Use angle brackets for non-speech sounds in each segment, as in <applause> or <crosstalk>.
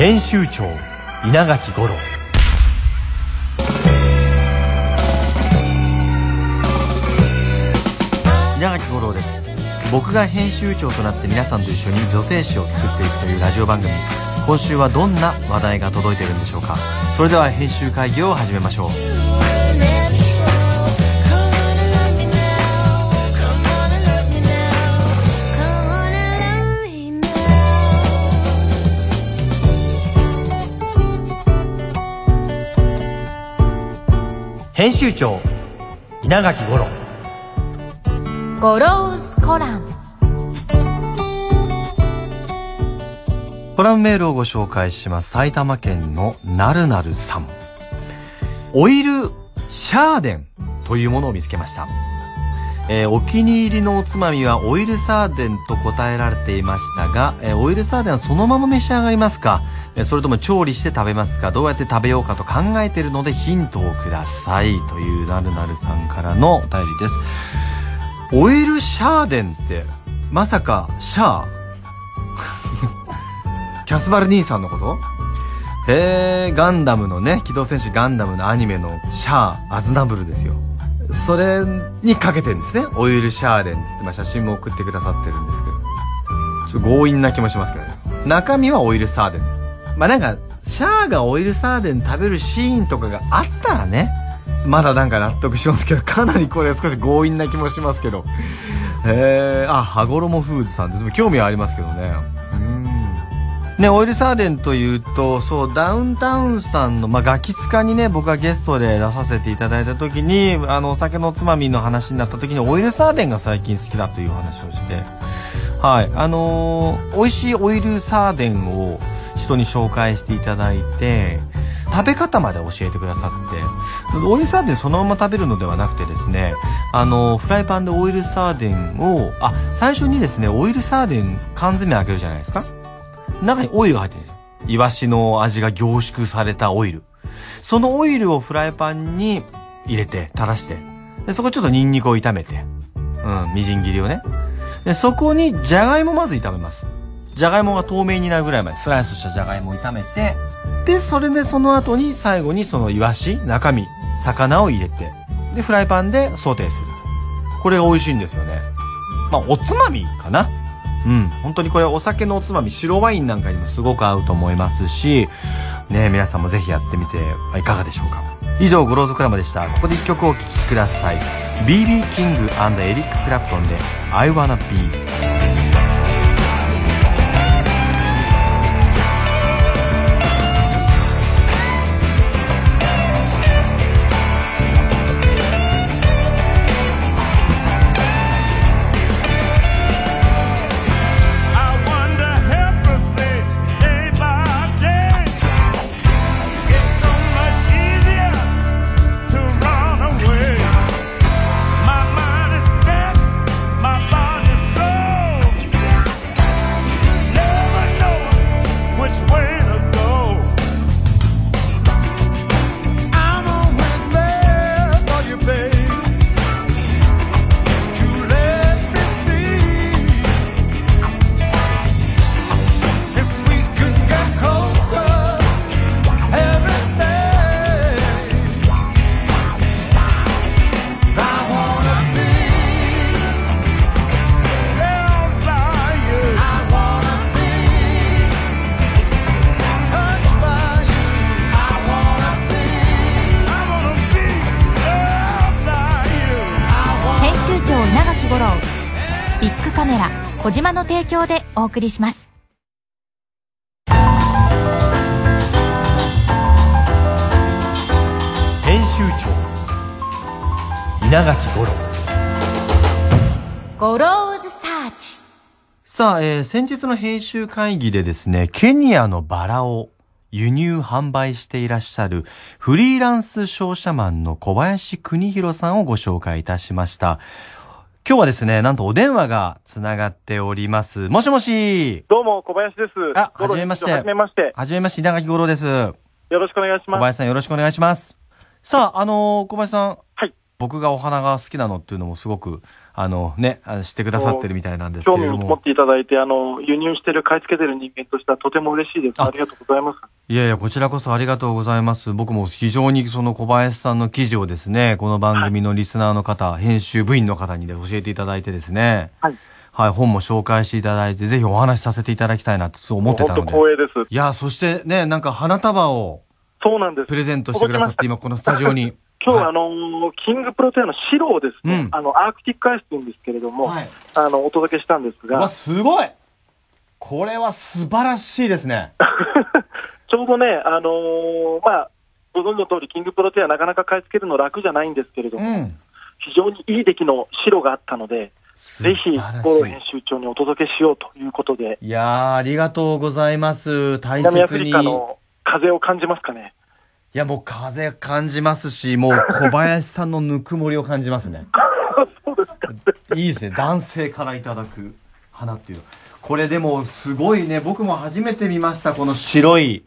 編集長稲垣五郎。稲垣五郎です。僕が編集長となって皆さんと一緒に女性誌を作っていくというラジオ番組。今週はどんな話題が届いているんでしょうか。それでは編集会議を始めましょう。編集長稲垣吾郎。ゴローズコラム。コラムメールをご紹介します。埼玉県のなるなるさん。オイルサーデンというものを見つけましたえーお気に入りのおつまみはオイルサーデンと答えられていましたが、えーオイルサーデンはそのまま召し上がりますか、えーそれとも調理して食べますか？どうやって食べようかと考えてるのでヒントをください。というなるなるさんからのお便りです。オイルシャーデンってまさかシャー？<laughs> キャスバル兄さんのこと？へえガンダムのね機動戦士ガンダムのアニメのシャーアズナブルですよ。それにかけてんですねオイルシャーデンっつって、まあ、写真も送ってくださってるんですけど。ちょっと強引な気もしますけどね。中身はオイルサーデン。まあなんかシャアがオイルサーデン食べるシーンとかがあったらねまだなんか納得しますけどかなりこれ少し強引な気もしますけど。へえあ羽衣フーズさんです。も興味はありますけどね。うんね、オイルサーデンというと、そう、ダウンタウンさんの、まあ、ガキツカにね、僕がゲストで出させていただいた時に、あの、お酒のおつまみの話になった時に、オイルサーデンが最近好きだという話をして、はい、あのー美味しいオイルサーデンを人に紹介していただいて、食べ方まで教えてくださって、オイルサーデンそのまま食べるのではなくてですね、あの、フライパンでオイルサーデンを、あ、最初にですね、オイルサーデン缶詰開けるじゃないですか。中にオイルが入ってるんですよ。イワシの味が凝縮されたオイル。そのオイルをフライパンに入れて、垂らして。で、そこちょっとニンニクを炒めて。うん、みじん切りをね。で、そこにじゃがいもまず炒めます。じゃがいもが透明になるぐらいまでスライスしたじゃがいもを炒めて、で、それでその後に最後にそのイワシ、中身、魚を入れて、で、フライパンでソテーする。これが美味しいんですよね。まあ、おつまみかな。うん。本当にこれお酒のおつまみ、白ワインなんかにもすごく合うと思いますし、ね皆さんもぜひやってみてはいかがでしょうか。以上、ゴローズクラブでした。ここで一曲お聴きください。BB キングエリック・クラプトンで I Wanna Be。供でお送りします。編集長稲垣五郎。ゴローズサーチ。さあ、えー先日の編集会議でですね、ケニアのバラを輸入販売していらっしゃるフリーランス商社マンの小林邦弘さんをご紹介いたしました。今日はですね、なんとお電話がつながっております。もしもしどうも、小林です。あはじめましてはじめまして。はじめまして、稲垣五郎です。よろしくお願いします。小林さんよろしくお願いします。さあ、あのー小林さん。はい。僕がお花が好きなのっていうのもすごく、あのね、知ってくださってるみたいなんですけれども興味を持っ。ていただいて、あの、輸入してる、買い付けてる人間としてはとても嬉しいです。あありがとうございます。いやいや、こちらこそありがとうございます。僕も非常にその小林さんの記事をですね、この番組のリスナーの方、編集部員の方にね、教えていただいてですね、はい。はい、本も紹介していただいて、ぜひお話しさせていただきたいなと思ってたので。本当光栄です。いや、そしてね、なんか花束をそうなんです。プレゼントしてくださって、今このスタジオに。<laughs> 今日は、はいあのーキングプロテアの白をですね、うんあの、アークティックアイスというんですけれども、はいあの、お届けしたんですうわ、が、すごいこれは素晴らしいですね。<laughs> ちょうどね、あのーまあ、ご存知の通り、キングプロテアなかなか買い付けるの楽じゃないんですけれども、うん。非常にいい出来の白があったので、ぜひ、ゴロ編集長にお届けしようということで、いやー、ありがとうございます。大切に。南アフリカいの風を感じますかね。や、もう風感じますし、もう小林さんのぬくもりを感じますね。<laughs> そうですか。いいですね。男性からいただく花っていうの。これでもすごいね、僕も初めて見ました、この白いキ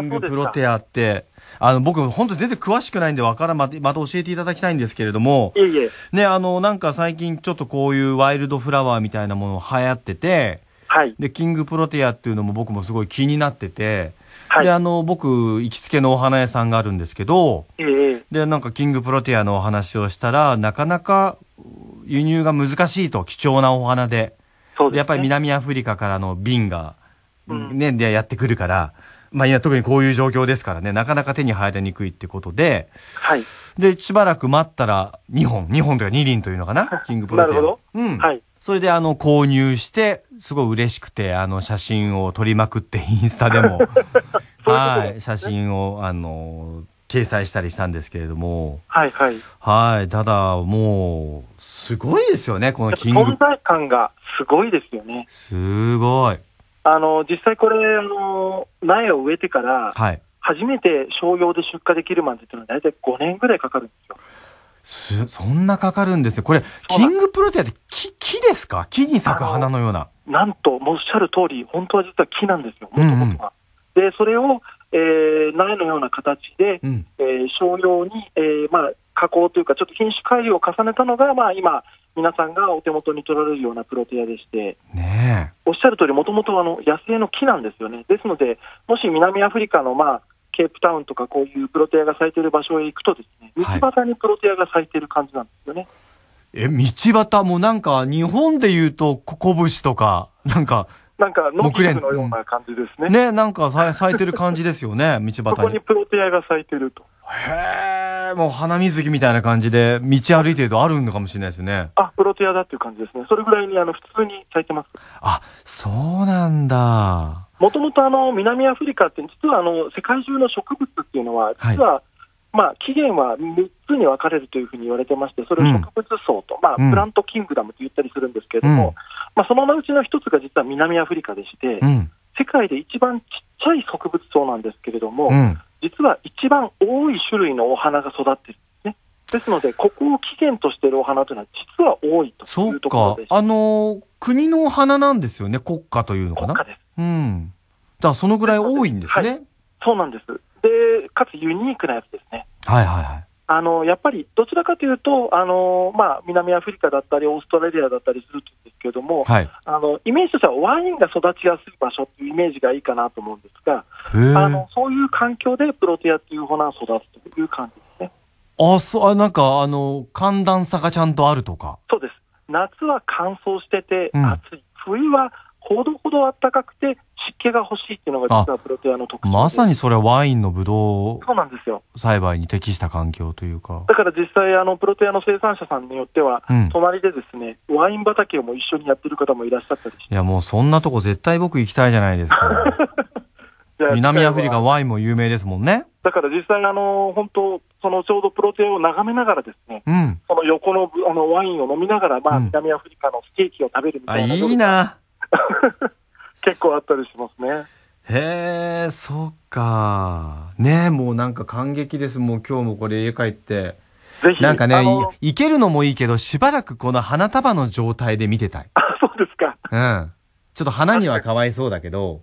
ングプロテアって。あの、僕、本当全然詳しくないんでわからん、また、また教えていただきたいんですけれども、いえいえ、ね、あの、なんか最近ちょっとこういうワイルドフラワーみたいなもの流行ってて、はい。で、キングプロテアっていうのも僕もすごい気になってて、はいで、あの、僕、行きつけのお花屋さんがあるんですけど、ええええで、なんかキングプロテアのお話をしたら、なかなか輸入が難しいと、貴重なお花で。そうです、ね。でやっぱり南アフリカからの瓶が、うんね、でやってくるから、まあ今特にこういう状況ですからね、なかなか手に入りにくいってことで、はい。で、しばらく待ったら2本、2本というか2輪というのかな、キングプロテア。なるほどうん。はい。それであの、購入して、すごい嬉しくて、あの、写真を撮りまくって、<laughs> インスタでも、<laughs> はい、写真を、あの、掲載したりしたんですけれども、はい、はい。はい、ただ、もう、すごいですよね、このキング存、在感がすごいですよね。すごい。あの、実際これ、あの、苗を植えてから、はい。初めて商用で出荷できるまでっていうのは大体5年ぐらいかかるんですよ。す、そんなかかるんですね。これ、キングプロテアって木、木ですか？木に咲く花のような。なんと、おっしゃる通り、本当は実は木なんですよ、もうんうんともとは。で、それを、えー、苗のような形で、うん。えー商用に、えーまあ、加工というか、ちょっと品種改良を重ねたのが、まあ、今、皆さんがお手元に取られるようなプロテアでして、ねおっしゃる通り、もともと野生の木なんですよね。ですので、もし南アフリカの、まあ、ケープタウンとかこういうプロテアが咲いている場所へ行くとですね、はい道端にプロテアが咲いている感じなんですよね。え。え、道端もなんか、日本で言うと、ココブシとか、なんか、なんか、野木のような感じですね。ね、なんかさ咲いてる感じですよね、<laughs> 道そこ端に。にプロテアが咲いてると。へえ、もう花水木みたいな感じで、道歩いてるとあるのかもしれないですよね。あ、プロテアだっていう感じですね。それぐらいにあの普通に咲いてます。あ、そうなんだ。もともとあの南アフリカって、実はあの世界中の植物っていうのは、実は、まあ起源は3つに分かれるというふうに言われてまして、それを植物層と、まあうんプラントキングダムと言ったりするんですけれども、うんまあそのうちの一つが実は南アフリカでして、うん。世界で一番ちっちゃい植物層なんですけれども、うん。実は一番多い種類のお花が育ってるんですね。ですので、ここを起源としているお花というのは、実は多いとそいううところかで。してあのー国の花なんですよね、国家というのかな？国家です。うん。だからそのぐらい多いんですね。そうなんです。で、かつユニークなやつですね。はいはいはい。あのやっぱりどちらかというと、あのまあ、南アフリカだったり、オーストラリアだったりするんですけれども、はい。あのイメージとしてはワインが育ちやすい場所っていうイメージがいいかなと思うんですが。あのそういう環境でプロテアっていう花が育つという感じですね。あ、そう、あ、なんか、あの、寒暖差がちゃんとあるとか。そうです。夏は乾燥しててうん暑い。冬はほどほど暖かくて湿気が欲しいっていうのが実はプロテアの特徴でまさにそれはワインのブドそうなんですよ。ウ栽培に適した環境というか。だから実際、あのプロテアの生産者さんによっては、うん隣でですね、ワイン畑をも一緒にやってる方もいらっしゃったりしていや、もうそんなとこ絶対僕行きたいじゃないですか。<laughs> 南アフリカはワインも有名ですもんね。だから実際、あの本当、そのちょうどプロテアを眺めながらですね、うん。その横のぶあのワインを飲みながら、まあ、うん南アフリカのステーキを食べるみあ、たいな、いいな。<laughs> 結構あったりしますね。へえ、そっか。ねえ、もうなんか感激です。もう今日もこれ家帰って。ぜひ、なんかねあの、い、いけるのもいいけど、しばらくこの花束の状態で見てたい。あ <laughs> そうですか。うん。ちょっと花にはかわいそうだけど、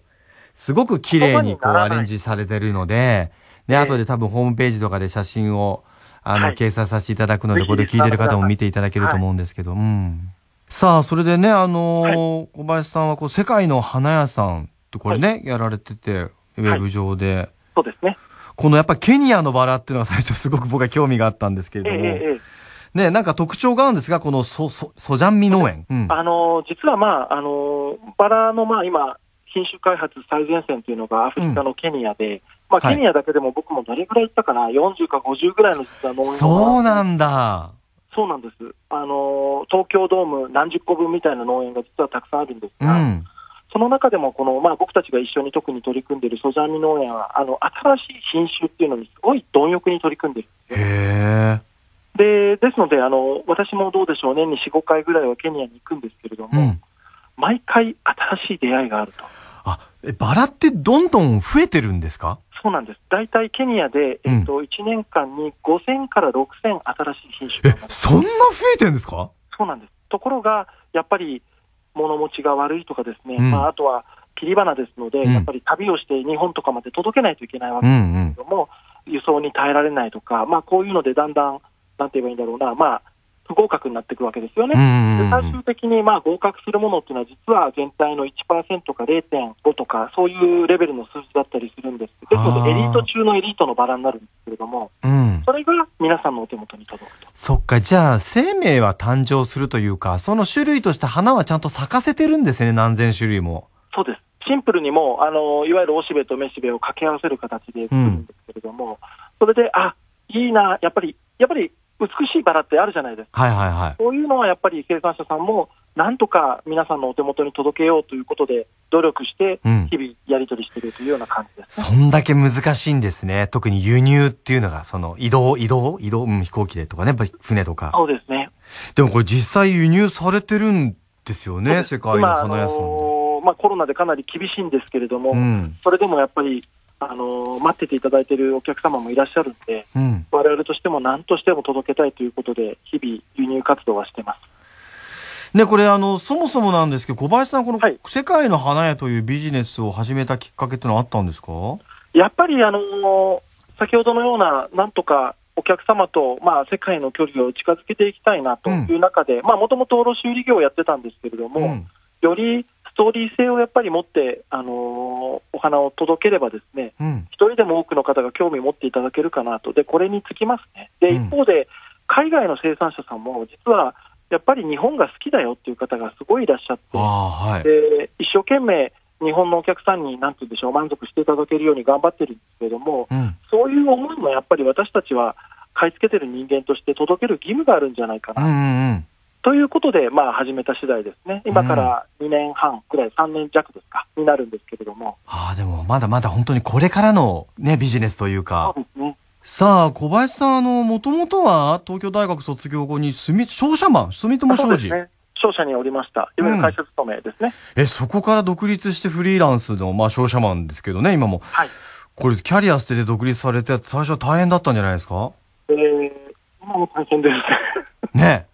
すごく綺麗にこうアレンジされてるので、で、ええ後で多分ホームページとかで写真をあの、はい掲載させていただくので、これ聞いてる方も見ていただけると思うんですけど、うん。さあ、それでね、あのー小林さんはこう、世界の花屋さんってこれね、やられてて、ウェブ上で、そうですね。このやっぱケニアのバラっていうのが最初すごく僕は興味があったんですけれども、ええええね、なんか特徴があるんですが、このソ、ソ、ソジャンミ農園。うん。あの実は、まああのバラの、まあ、今、品種開発最前線というのがアフリカのケニアで、まあ、はい。ケニアだけでも僕もどれぐらい行ったかな、40か50ぐらいの実は農園が。そうなんだ。そうなんです、あの東京ドーム何十個分みたいな農園が実はたくさんあるんですが、うん。その中でもこの、まあ、僕たちが一緒に特に取り組んでいるソジャンミ農園は、あの新しい品種っていうのにすごい貪欲に取り組んでるんですよ。へえ。でですのであの、私もどうでしょう、年に4、5回ぐらいはケニアに行くんですけれども、うん。毎回新しい出会いがあると。あ、え、バラってどんどん増えてるんですか？そうなんです。大体ケニアで、えっと、1年間に5000から6000新しい品種えそんな増えてんですか？そうなんです。ところが、やっぱり物持ちが悪いとかですね、うんまあ、あとは切り花ですので、うんやっぱり旅をして日本とかまで届けないといけないわうけですんうんけ。ども、輸送に耐えられないとか、まあ、こういうのでだんだん、なんて言えばいいんだろうな、まあ、不合格になっていくわけですよね。うんうんで最うん。終的にまあ合格するものっていうのは、実は全体の1%か0.5とか、そういうレベルの数字だったりするんです。ですので、エリート中のエリートのバラになるんですけれども、うん。それが皆さんのお手元に届くと。そっか、じゃあ、生命は誕生するというか、その種類として花はちゃんと咲かせてるんですね、何千種類も。そうです。シンプルにもう、あの、いわゆるおしべとめしべを掛け合わせる形で作るんですけれども、それで、あ、いいな、やっぱり、やっぱり美しいバラってあるじゃないですか。はいはいはい。そういうのはやっぱり生産者さんも、なんとか皆さんのお手元に届けようということで、努力してうん、日々やり取りしているというような感じですね。そんだけ難しいんですね。特に輸入っていうのが、その移動、移動移動、うん、飛行機でとかね、ば船とか。そうですね。でもこれ実際輸入されてるんですよね、世界の花屋さん今あで。のーまあ、コロナでかなり厳しいんですけれども、うん。それでもやっぱり、あのー待ってていただいているお客様もいらっしゃるんで、うん。我々としても何としても届けたいということで、日々輸入活動はしてます。ね、これあの、そもそもなんですけど、小林さん、このはい世界の花屋というビジネスを始めたきっかけってのはあったんですか？やっぱり、あのー先ほどのような、なんとかお客様と、まあ、世界の距離を近づけていきたいなという中で、まあ、もともと卸売業をやってたんですけれども、うん。よりストーリー性をやっぱり持って、あのーお花を届ければですね、うん。一人でも多くの方が興味を持っていただけるかなと、でこれにつきますね、でうん一方で、海外の生産者さんも、実はやっぱり日本が好きだよっていう方がすごいいらっしゃって、はい。で一生懸命、日本のお客さんに、なんて言うんでしょう、満足していただけるように頑張ってるんですけれども、うん。そういう思いもやっぱり私たちは買い付けてる人間として届ける義務があるんじゃないかな、うんうんうん。ということで、まあ、始めた次第ですね、今から2年半くらい、3年弱ですか、になるんですけれども、ああ、でもまだまだ本当にこれからのね、ビジネスというそかう。ですね。さあ、小林さん、あの、もともとは東京大学卒業後に住み、商社マン、住友商事。商社におりました。いわゆる会社勤めですね。え、そこから独立してフリーランスの、まあ商社マンですけどね、今も。はい。これ、キャリア捨てて独立されて、最初は大変だったんじゃないですか？えー、今も大変です。ね。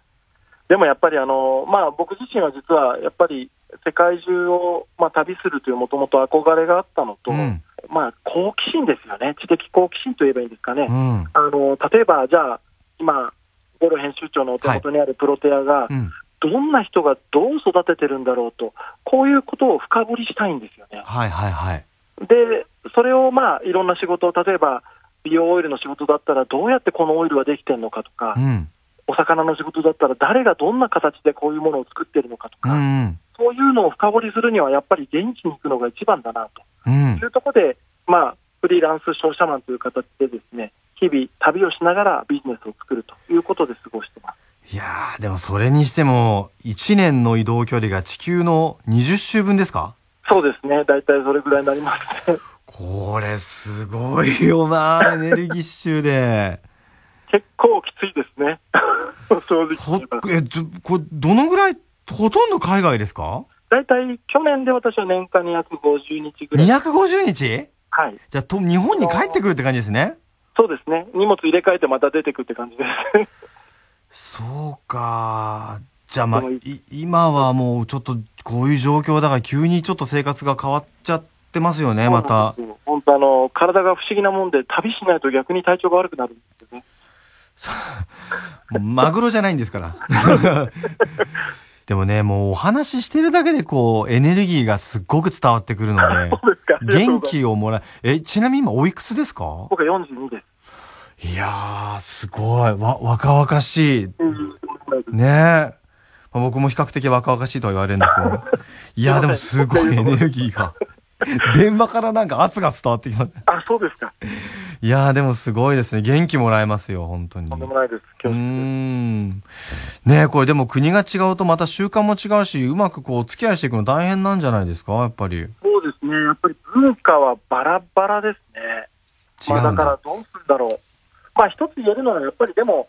でもやっぱりあの、まあ、僕自身は実はやっぱり世界中を、まあ、旅するというもともと憧れがあったのと、うん。まあ、好奇心ですよね、知的好奇心といえばいいんですかね、うん。あの例えばじゃあ、今、ゴロ編集長のお手元にあるプロテアが、うん。どんな人がどう育ててるんだろうと、こういうことを深掘りしたいんですよね。はいはいはい。で、それをまあいろんな仕事を、例えば美容オイルの仕事だったら、どうやってこのオイルはできてるのかとかう、ん。お魚の仕事だったら、誰がどんな形でこういうものを作ってるのかとか、うんうん。そういうのを深掘りするには、やっぱり現地に行くのが一番だなうんというところで、まあ、フリーランス商社マンという形でですね、日々旅をしながらビジネスを作るということで過ごしてます。いやー、でもそれにしても、1年の移動距離が地球の20周分ですか？そうですね、大体それぐらいになりますね。これすごいよなエネルギッシュで。結構きついですね。<laughs> 正直えこれ、どのぐらい、ほとんど海外ですか？大体去年で私は年間250日ぐらい。250日？はい。じゃあ、と、日本に帰ってくるって感じですね。そうですね。荷物入れ替えてまた出てくって感じです。そうか。じゃあ、まあ、今はもうちょっとこういう状況だから急にちょっと生活が変わっちゃってますよね、また。本当あの、体が不思議なもんで、旅しないと逆に体調が悪くなるんですよね。マグロじゃないんですから。でもね、もうお話ししてるだけでこう、エネルギーがすっごく伝わってくるので。元気をもらえ、え、ちなみに今おいくつですか？僕は42です。いやー、すごい。わ、若々しい。うんねえ。まあ僕も比較的若々しいとは言われるんですけど。<laughs> いや、でもすごいエネルギーが。<laughs> 電話からなんか圧が伝わってきます。あ、そうですか。いやー、でもすごいですね。元気もらえますよ、本当に。とんでもないです。今日ん。ねえ、これでも国が違うとまた習慣も違うし、うまくこう、お付き合いしていくの大変なんじゃないですか、やっぱり。そうですね。やっぱり文化はバラバラですね。まあ、だ。からどうするんだろう。まあ一つ言えるのはやっぱりでも、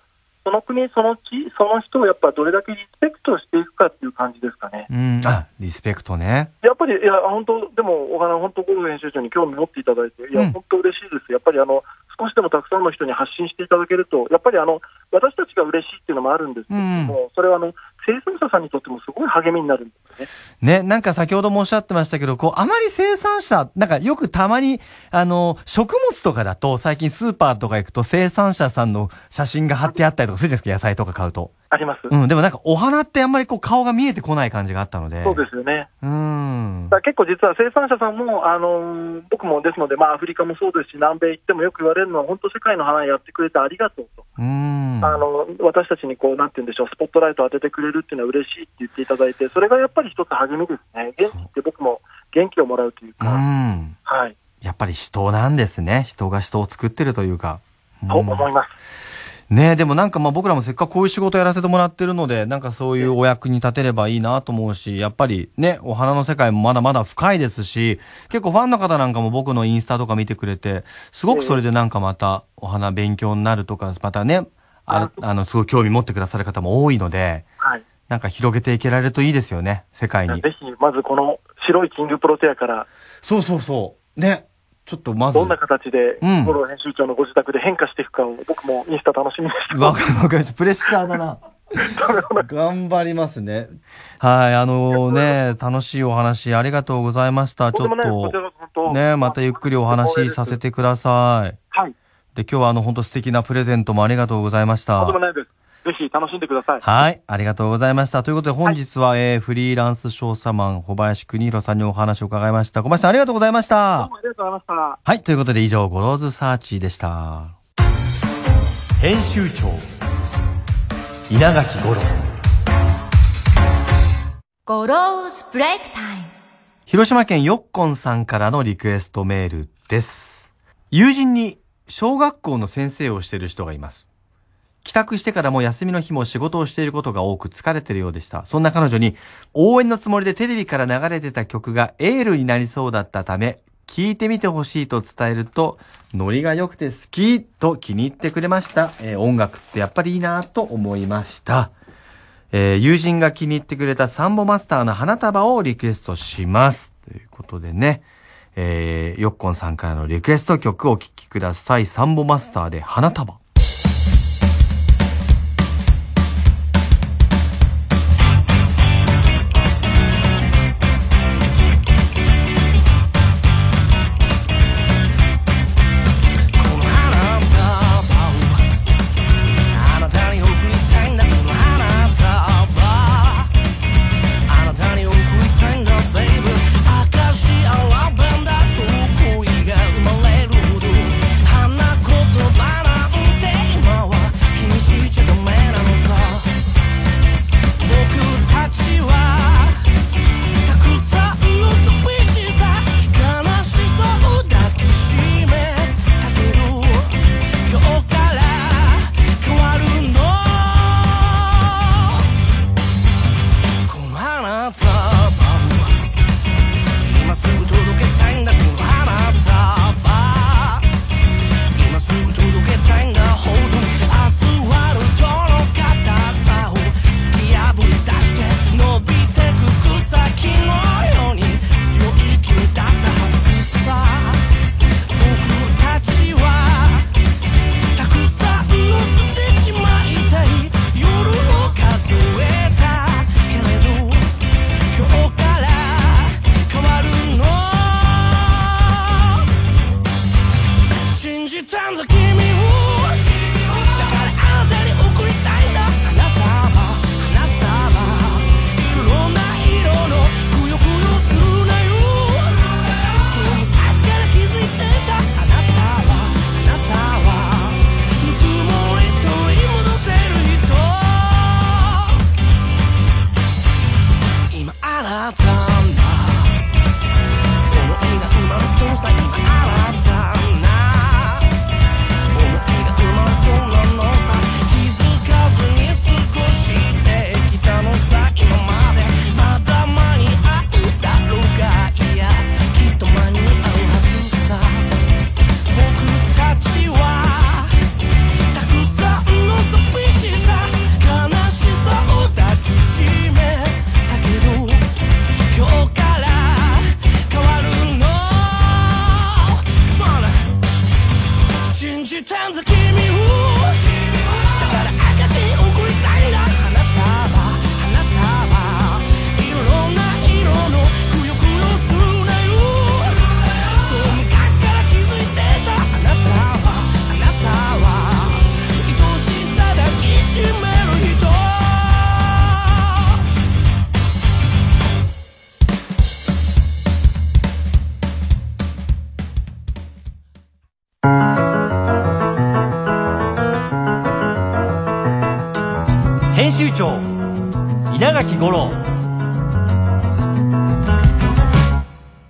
その国、その地、その人をやっぱどれだけリスペクトしていくかっていう感じですかね。うん。あ、リスペクトね。やっぱり、いや、本当、でも、お花、本当、ゴルフ編集長に興味持っていただいて、いや、うん本当嬉しいです。やっぱり、あの、少しでもたくさんの人に発信していただけると、やっぱり、あの、私たちが嬉しいっていうのもあるんですけれども、それは、あの、生産者さんにとってもすごい励みになるんですね。ね、なんか先ほどもおっしゃってましたけど、こう、あまり生産者、なんかよくたまに、あの、食物とかだと、最近スーパーとか行くと生産者さんの写真が貼ってあったりとかするじゃないですか、野菜とか買うと。あります。うん、でもなんかお花ってあんまりこう顔が見えてこない感じがあったので。そうですよね。うーんだ結構実は生産者さんも、あのー僕もですので、まあ、アフリカもそうですし、南米行ってもよく言われるのは、本当、世界の花やってくれてありがとうと、うーん。あの私たちにこう、なんて言うんでしょう、スポットライトを当ててくれるっていうのは嬉しいって言っていただいて、それがやっぱり一つ励みですね、元気って僕も元気をもらうといううか、ん。はい、やっぱり人なんですね。人が人を作ってるというか。うんと思います。ねえ、でもなんかまあ僕らもせっかくこういう仕事やらせてもらってるので、なんかそういうお役に立てればいいなと思うし、やっぱりね、お花の世界もまだまだ深いですし、結構ファンの方なんかも僕のインスタとか見てくれて、すごくそれでなんかまたお花勉強になるとか、またね、ああの、すごい興味持ってくださる方も多いので、はいなんか広げていけられるといいですよね、世界に。ぜひ、まずこの白いキングプロテアから、そうそうそう。ね。ちょっとまず。どんな形で、うん五郎編集長のご自宅で変化していくかを、僕もインスタ楽しみにしてわまかるわかる。プレッシャーだな。<laughs> 頑張りますね。はい、あのね、楽しいお話ありがとうございました。ちょっと、ね、またゆっくりお話しさせてください。はい、で、今日はあの、本当素敵なプレゼントもありがとうございました。とんでもないです。ぜひ楽しんでください。はい、ありがとうございました。ということで本日は、えー、フリーランス商社マン、小林邦弘さんにお話を伺いました。小林さんありがとうございましどうたも。ありがとうございました。はい、ということで以上、ゴローズサーチでした。編集長稲垣吾郎ゴローズブレイクタイム広島県よっこんさんからのリクエストメールです。友人に小学校の先生をしている人がいます。帰宅してからも休みの日も仕事をしていることが多く疲れてるようでした。そんな彼女に応援のつもりでテレビから流れてた曲がエールになりそうだったため、聞いてみてほしいと伝えると、ノリが良くて好きと気に入ってくれました。えー音楽ってやっぱりいいなと思いました。えー友人が気に入ってくれたサンボマスターの花束をリクエストします。ということでね、えー、よっこんさんからのリクエスト曲をお聴きください。サンボマスターで花束。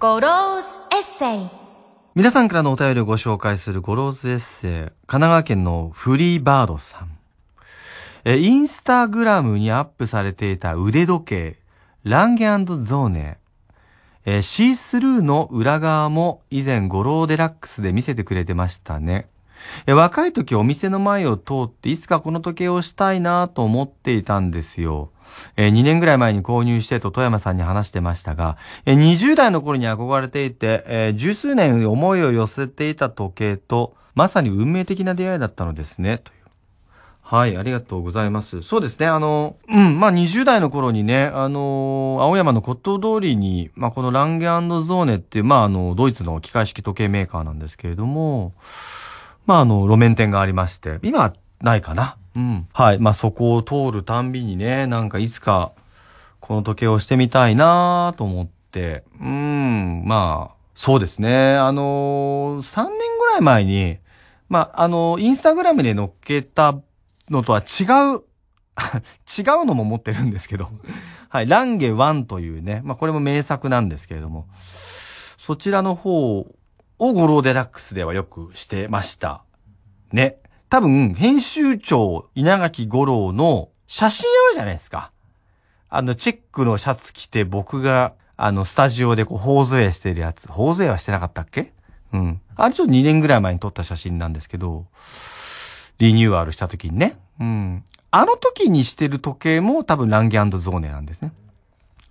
ゴローズエッセイ皆さんからのお便りをご紹介するゴローズエッセイ、神奈川県のフリーバードさん。えインスタグラムにアップされていた腕時計、ランゲゾーネ。えシースルーの裏側も以前ゴローデラックスで見せてくれてましたね。え若い時お店の前を通っていつかこの時計をしたいなと思っていたんですよ。えー2年ぐらい前に購入してと富山さんに話してましたが、えー20代の頃に憧れていて、え十数年思いを寄せていた時計と、まさに運命的な出会いだったのですね、という。はい、ありがとうございます。そうですね、あの、うん、まあ、20代の頃にね、あの青山の骨董通りに、まあ、このランゲゾーネっていう、まあ、あの、ドイツの機械式時計メーカーなんですけれども、まあ、あの、路面店がありまして、今ないかな。うん。はい。まあ、そこを通るたんびにね、なんかいつか、この時計をしてみたいなと思って、うん、まあ、そうですね。あのー、3年ぐらい前に、まあ、あの、インスタグラムで載っけたのとは違う、<laughs> 違うのも持ってるんですけど、<laughs> はい、ランゲ1というね、まあ、これも名作なんですけれども、そちらの方をゴローデラックスではよくしてました。ね。多分、編集長稲垣五郎の写真あるじゃないですか。あの、チェックのシャツ着て僕が、あの、スタジオでこう、頬杖してるやつ。頬杖はしてなかったっけ？うん。あれちょっと2年ぐらい前に撮った写真なんですけど、リニューアルした時にね。うん。あの時にしてる時計も多分ランゲゾーネなんですね。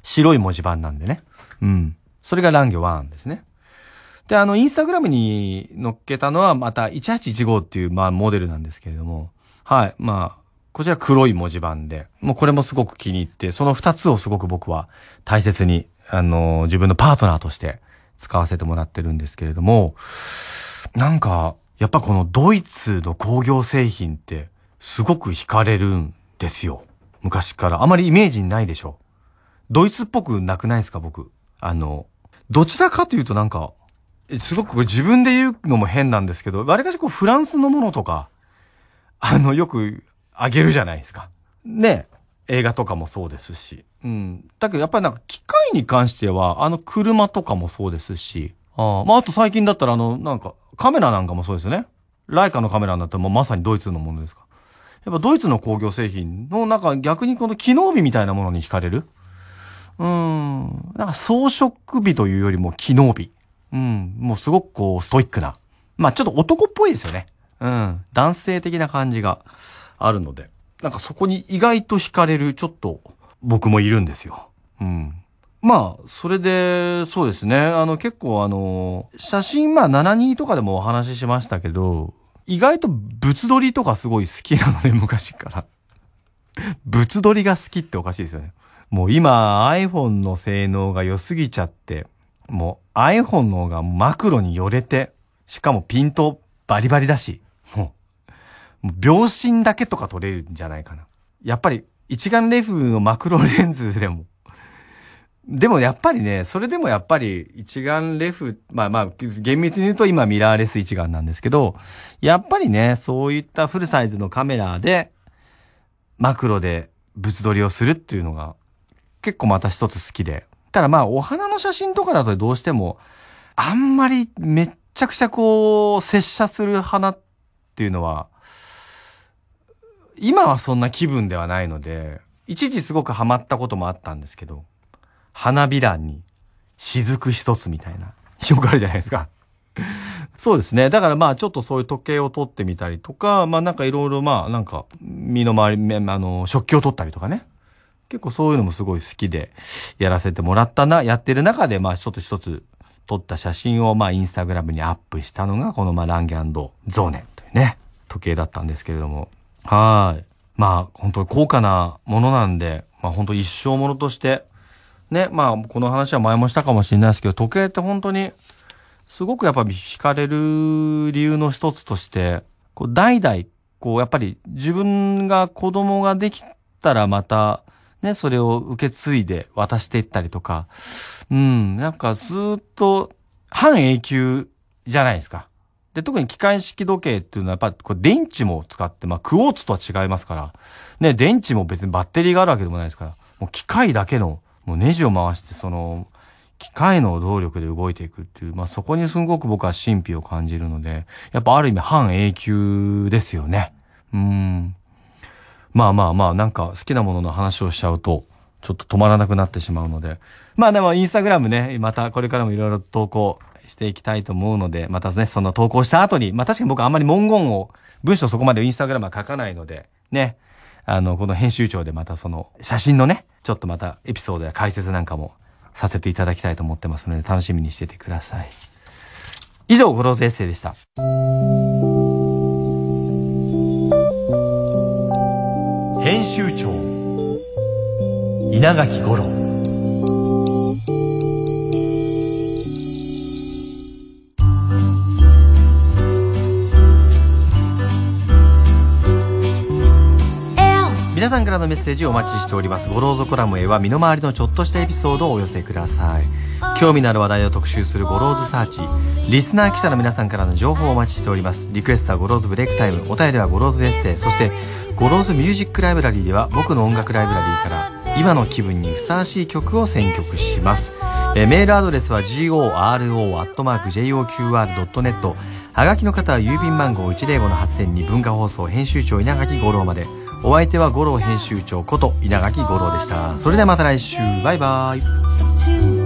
白い文字盤なんでね。うん。それがランゲ1ですね。で、あの、インスタグラムに載っけたのはまた1815っていう、まあ、モデルなんですけれども、はい。まあ、こちら黒い文字盤で、もうこれもすごく気に入って、その二つをすごく僕は大切に、あの、自分のパートナーとして使わせてもらってるんですけれども、なんか、やっぱこのドイツの工業製品って、すごく惹かれるんですよ。昔から。あまりイメージにないでしょ。ドイツっぽくなくないですか、僕。あの、どちらかというとなんか、すごくこれ自分で言うのも変なんですけど、わりかしこうフランスのものとか、あの、よくあげるじゃないですか。ね。映画とかもそうですし。うん。だけどやっぱりなんか機械に関しては、あの車とかもそうですし、ああまああと最近だったらあの、なんかカメラなんかもそうですよね。ライカのカメラになったらもうまさにドイツのものですか。やっぱドイツの工業製品のなんか逆にこの機能美みたいなものに惹かれる。うん。なんか装飾美というよりも機能美。うん。もうすごくこうストイックな。まあちょっと男っぽいですよね。うん。男性的な感じがあるので。なんかそこに意外と惹かれるちょっと僕もいるんですよ。うん。まあ、それで、そうですね。あの、結構あの、写真、まあ、72とかでもお話ししましたけど、意外と物撮りとかすごい好きなので、昔から。物撮りが好きっておかしいですよね。もう今 iPhone の性能が良すぎちゃって、もう iPhone の方がマクロに寄れて、しかもピントバリバリだし、もう、もう秒針だけとか撮れるんじゃないかな。やっぱり一眼レフのマクロレンズでも、でもやっぱりね、それでもやっぱり一眼レフ、まあまあ、厳密に言うと今ミラーレス一眼なんですけど、やっぱりね、そういったフルサイズのカメラで、マクロで物撮りをするっていうのが、結構また一つ好きで。ただまあ、お花の写真とかだとどうしても、あんまりめっちゃくちゃこう、接写する花っていうのは、今はそんな気分ではないので、一時すごくハマったこともあったんですけど、花びらに雫一つみたいな、よくあるじゃないですか。<laughs> そうですね。だからまあちょっとそういう時計を取ってみたりとか、まあなんかいろいろまあなんか身の回り、あの、食器を取ったりとかね。結構そういうのもすごい好きでやらせてもらったな、やってる中でまあちょっと一つ撮った写真をまあインスタグラムにアップしたのがこのまあランゲゾーネというね、時計だったんですけれども。はい。まあ本当に高価なものなんで、まあ本当一生ものとして、ね、まあこの話は前もしたかもしれないですけど、時計って本当にすごくやっぱり惹かれる理由の一つとして、こう代々、こうやっぱり自分が子供ができたらまた、ね、それを受け継いで渡していったりとか、うん、なんかずっと半永久じゃないですか。で、特に機械式時計っていうのはやっぱこれ電池も使って、まあクォーツとは違いますから、ね、電池も別にバッテリーがあるわけでもないですから、もう機械だけの、もうネジを回して、その、機械の動力で動いていくっていう、まあそこにすごく僕は神秘を感じるので、やっぱある意味半永久ですよね。うん。まあまあまあ、なんか好きなものの話をしちゃうと、ちょっと止まらなくなってしまうので。まあでもインスタグラムね、またこれからもいろいろ投稿していきたいと思うので、またね、その投稿した後に、まあ確かに僕あんまり文言を、文章そこまでインスタグラムは書かないので、ね、あの、この編集長でまたその写真のね、ちょっとまたエピソードや解説なんかもさせていただきたいと思ってますので、楽しみにしててください。以上、ゴローズエッセイでした。集長稲垣吾郎皆さんからのメッセージをお待ちしております。ゴローズコラムへは身の回りのちょっとしたエピソードをお寄せください。興味のある話題を特集するゴローズサーチ。リスナー記者の皆さんからの情報をお待ちしております。リクエストはゴローズブレイクタイム。お便りはゴローズエッセイ。そして、ゴローズミュージックライブラリーでは僕の音楽ライブラリーから今の気分にふさわしい曲を選曲します。えメールアドレスは goro.joqr.net はがきの方は郵便番号105-8000に文化放送編集長稲垣吾郎まで。お相手は五郎編集長こと稲垣五郎でした。それではまた来週。バイバイ。